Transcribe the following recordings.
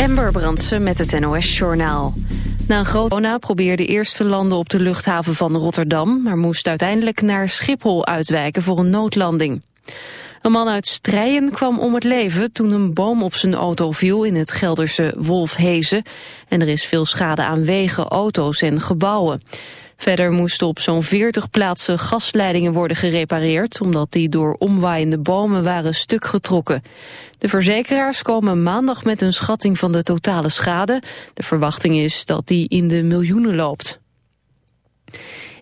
Amber Brandsen met het NOS-journaal. Na een corona probeerde eerste landen op de luchthaven van Rotterdam... maar moest uiteindelijk naar Schiphol uitwijken voor een noodlanding. Een man uit Strijen kwam om het leven toen een boom op zijn auto viel... in het Gelderse Wolfhezen. En er is veel schade aan wegen, auto's en gebouwen. Verder moesten op zo'n 40 plaatsen gasleidingen worden gerepareerd... omdat die door omwaaiende bomen waren stuk getrokken. De verzekeraars komen maandag met een schatting van de totale schade. De verwachting is dat die in de miljoenen loopt.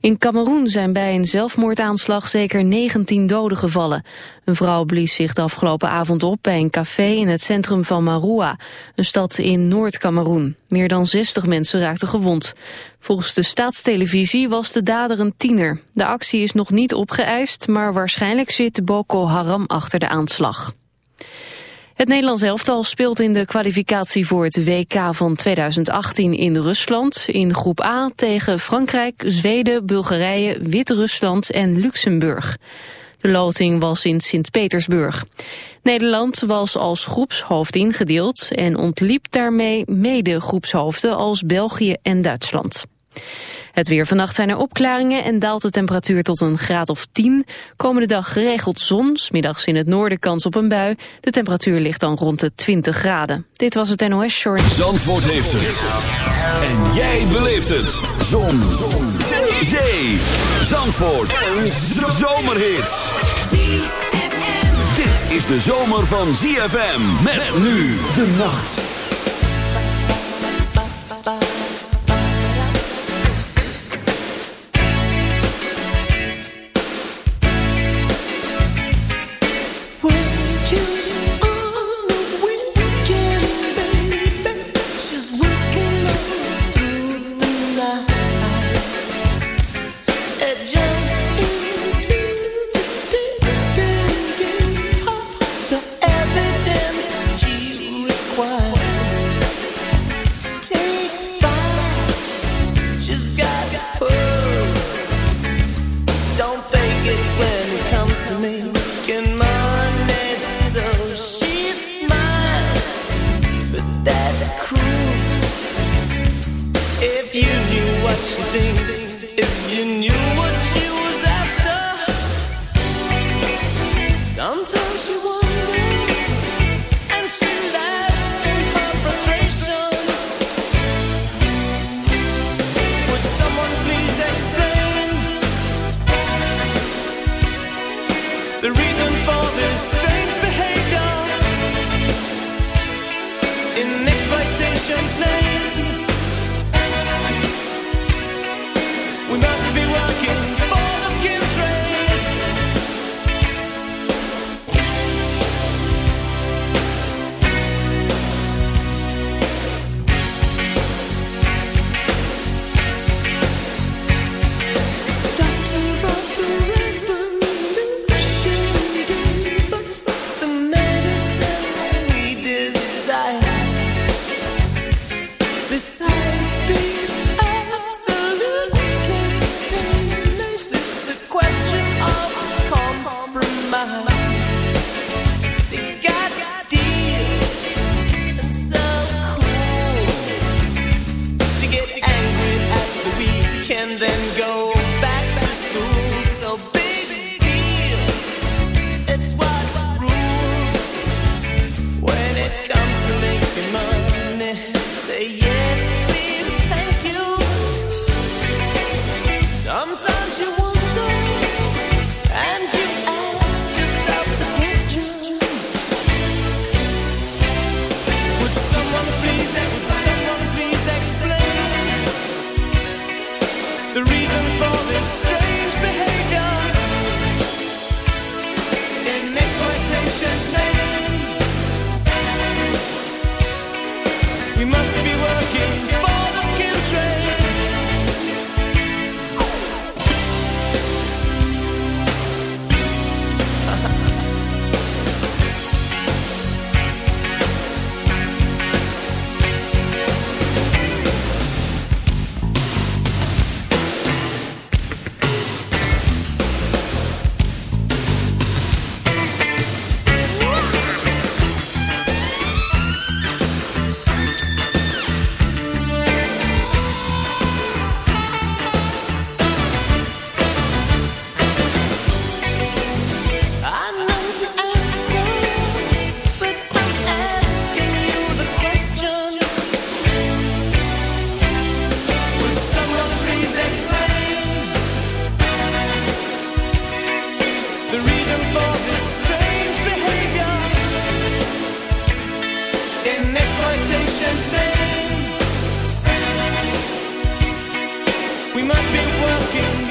In Cameroen zijn bij een zelfmoordaanslag zeker 19 doden gevallen. Een vrouw blies zich de afgelopen avond op bij een café in het centrum van Marua, een stad in Noord-Cameroen. Meer dan 60 mensen raakten gewond. Volgens de staatstelevisie was de dader een tiener. De actie is nog niet opgeëist, maar waarschijnlijk zit Boko Haram achter de aanslag. Het Nederlands elftal speelt in de kwalificatie voor het WK van 2018 in Rusland. In groep A tegen Frankrijk, Zweden, Bulgarije, Wit-Rusland en Luxemburg. De loting was in Sint-Petersburg. Nederland was als groepshoofd ingedeeld en ontliep daarmee mede groepshoofden als België en Duitsland. Het weer vannacht zijn er opklaringen en daalt de temperatuur tot een graad of 10. Komende dag geregeld zon, smiddags in het noorden kans op een bui. De temperatuur ligt dan rond de 20 graden. Dit was het NOS Short. Zandvoort heeft het. En jij beleeft het. Zon. zon. Zee. Zandvoort. Een zomerhit. Dit is de zomer van ZFM. Met nu de nacht. must be working.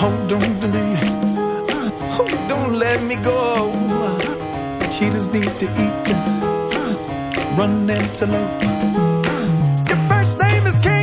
Hold on to me. Oh, don't let me go. Cheetahs need to eat. Run antelope. Your first name is King.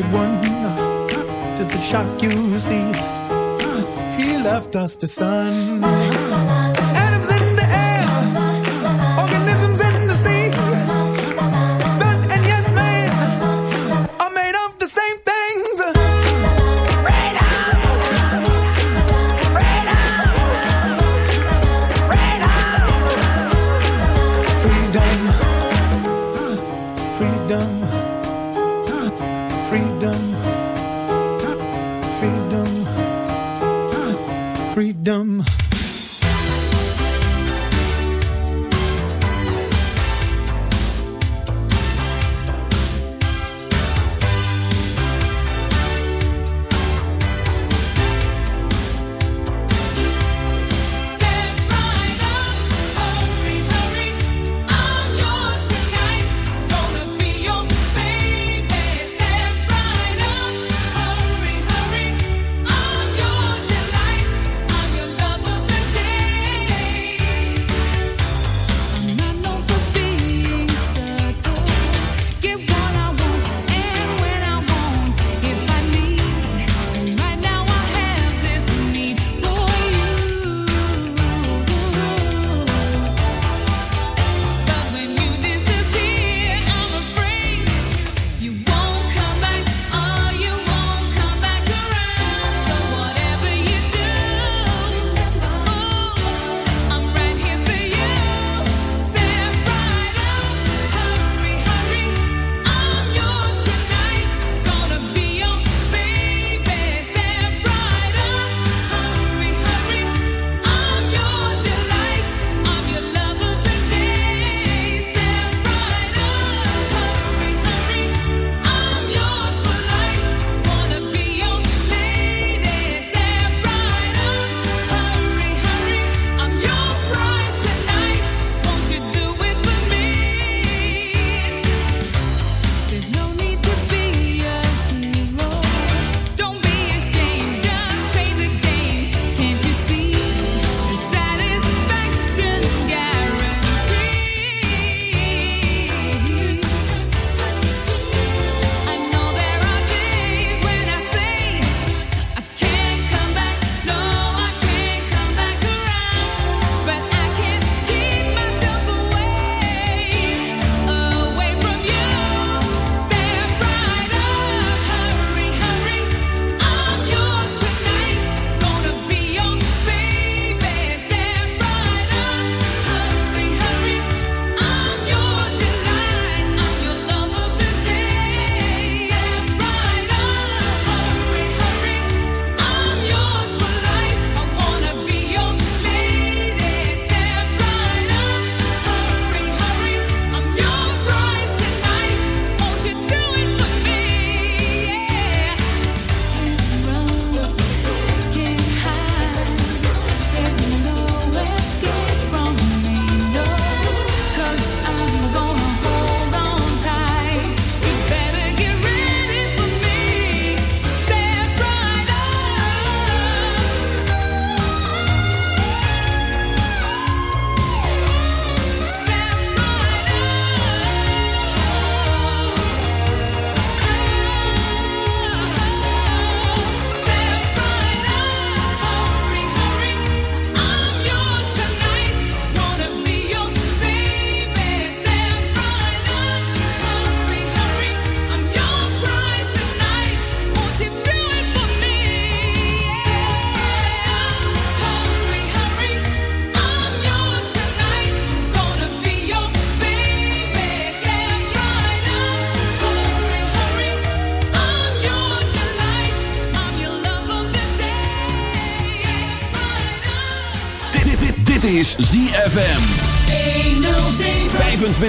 you. Just ah, a shock you see. Ah, he left us to sun.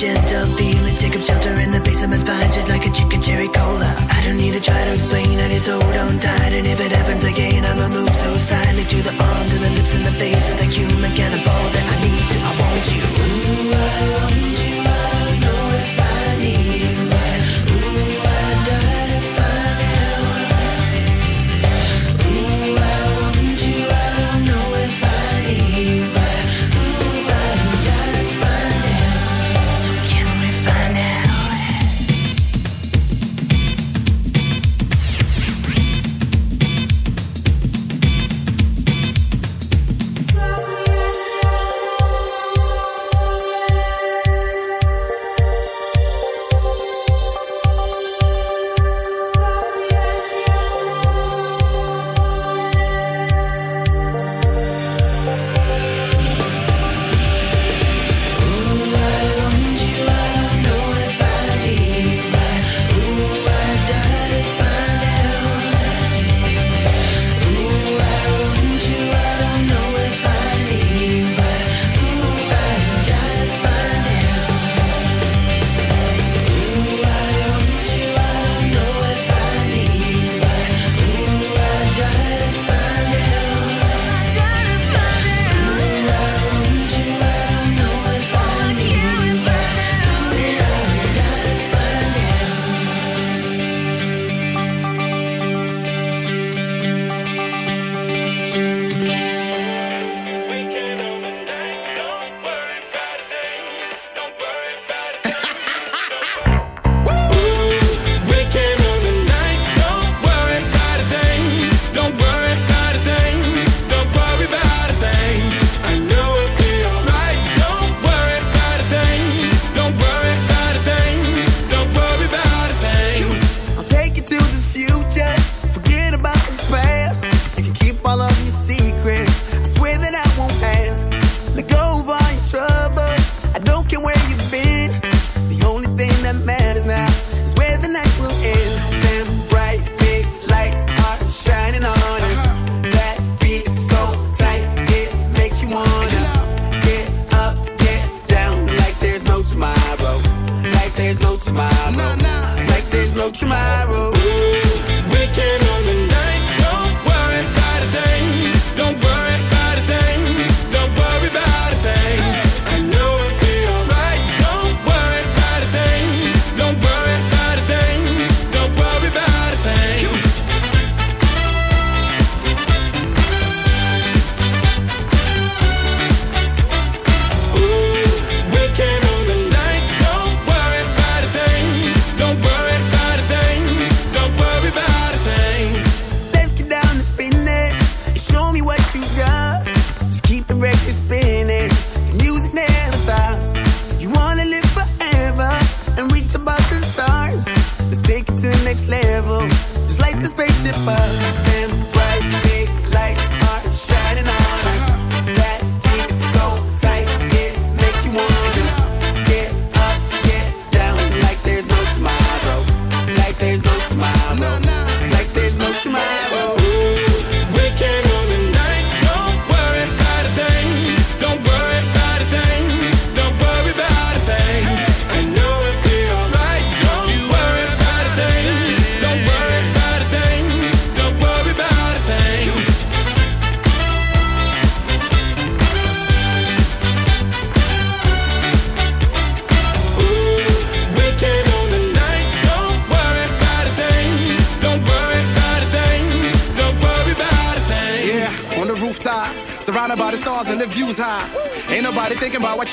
gentle feeling. Take up shelter in the base of my spine, shit like a chicken cherry cola. I don't need to try to explain, I just hold on tight. And if it happens again, I'ma move so slightly to the arms and the lips and the face of the human cannibal that I need to. I want you. Ooh, I want you.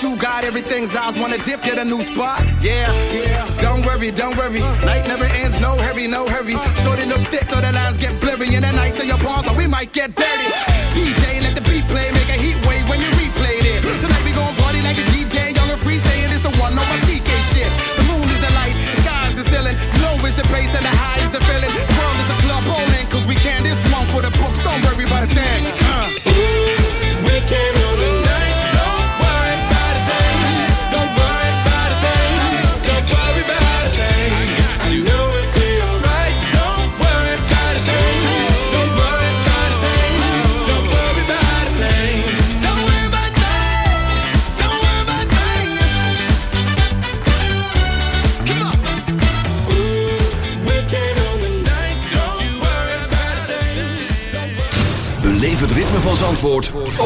you got, everything's eyes wanna dip, get a new spot. Yeah, yeah. Don't worry, don't worry. Night never ends, no hurry, no hurry.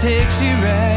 takes you right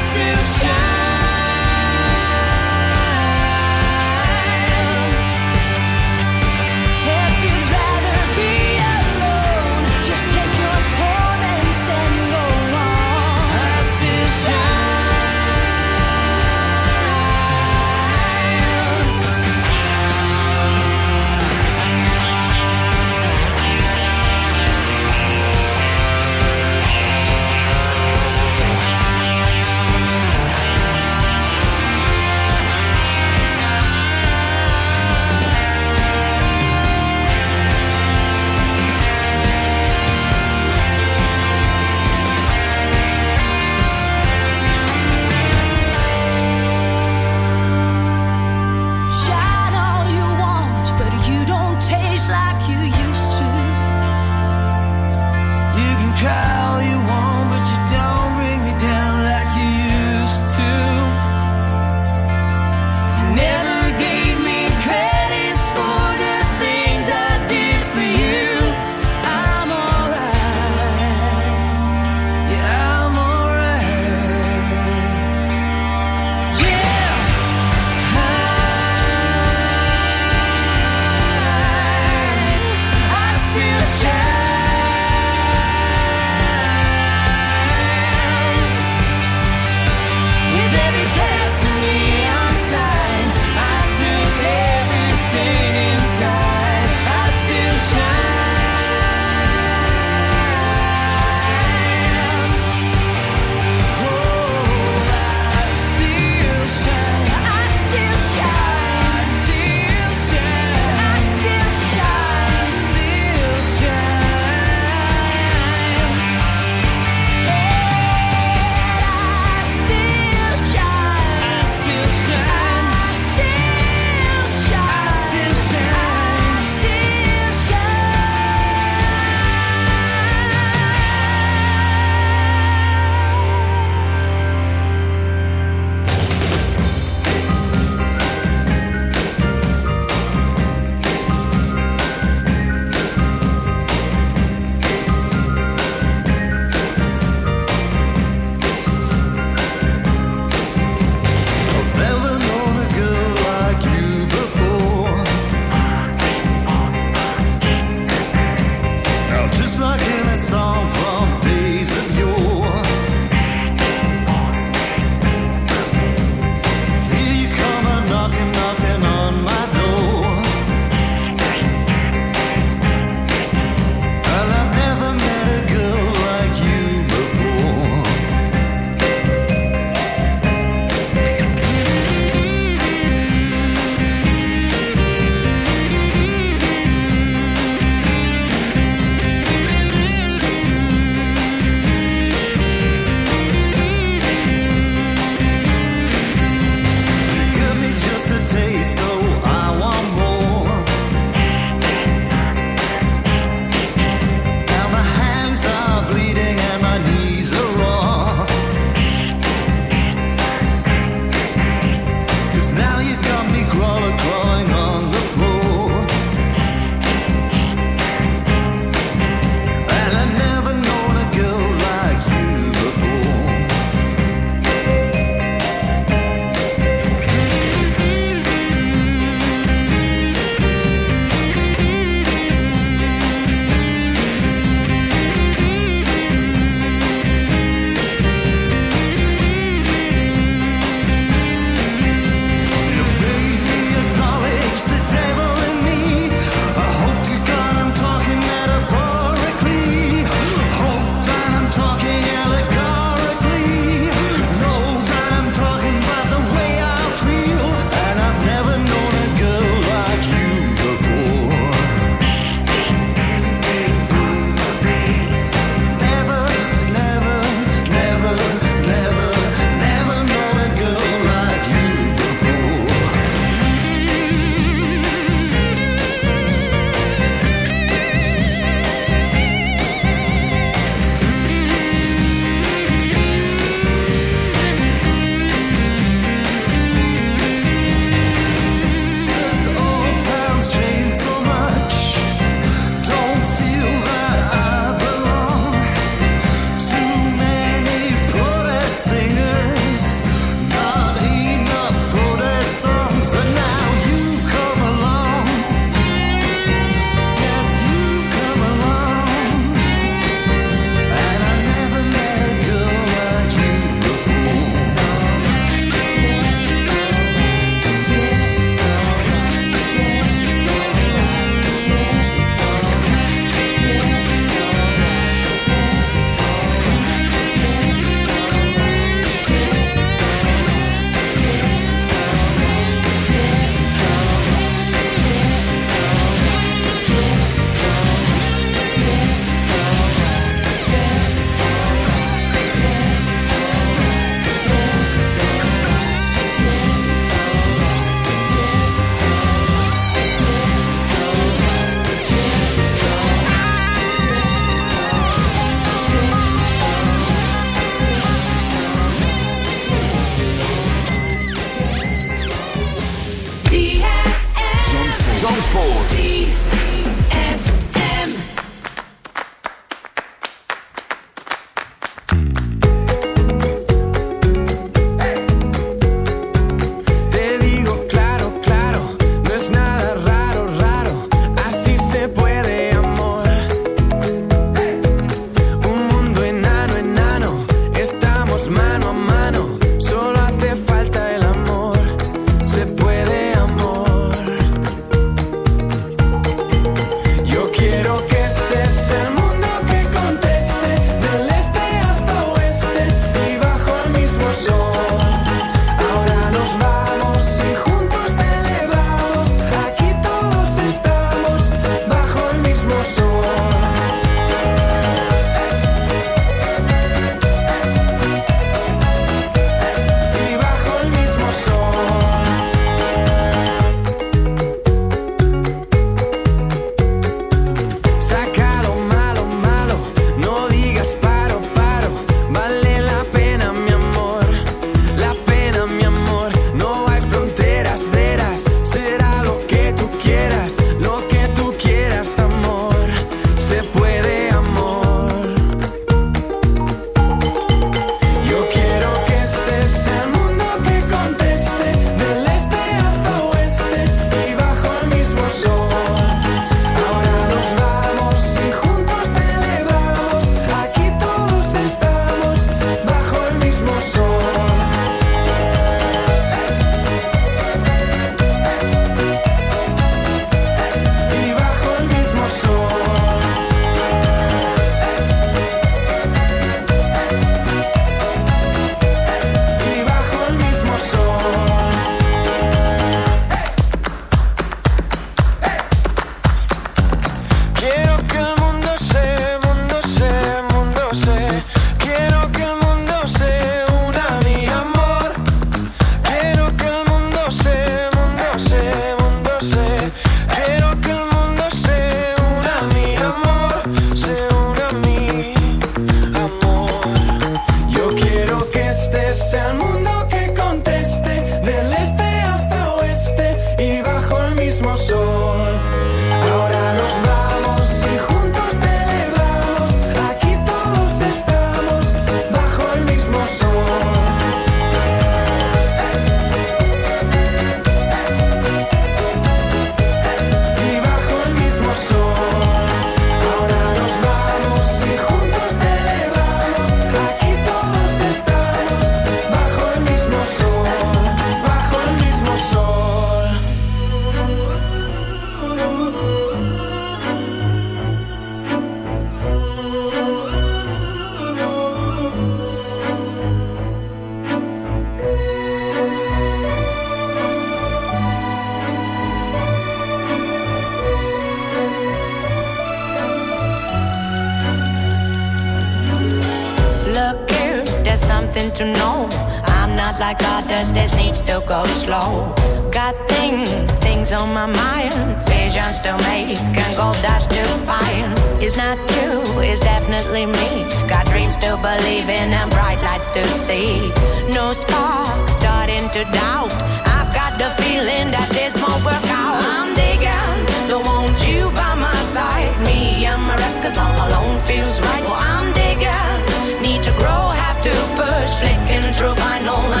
on my mind. Visions to make and gold dust to find. It's not you, it's definitely me. Got dreams to believe in and bright lights to see. No spark, starting to doubt. I've got the feeling that this won't work out. I'm digging, don't want you by my side. Me and my records all alone feels right. Well, I'm digging, need to grow, have to push. Flicking through vinyl.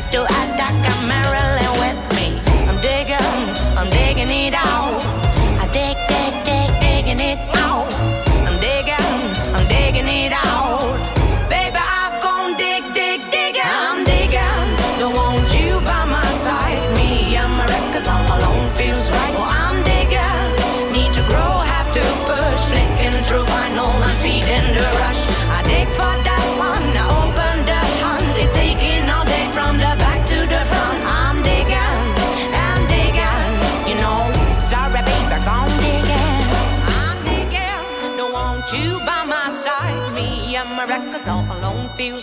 potato and a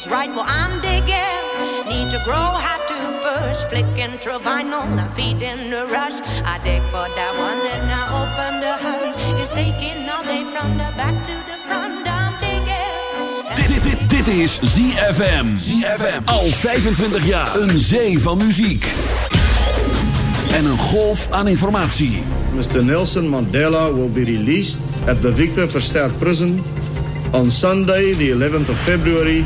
right where I'm digging. Need to grow, have to push. Flicking through vinyl, I'm feeding the rush. I dig for that one, then I open the hood. is taking all day from the back to the front. I'm digging. Dit, dit, dit is ZFM. ZFM. Al 25 jaar. Een zee van muziek. En een golf aan informatie. Mr. Nelson Mandela will be released at the Victor Verster Prison on Sunday, the 11th of February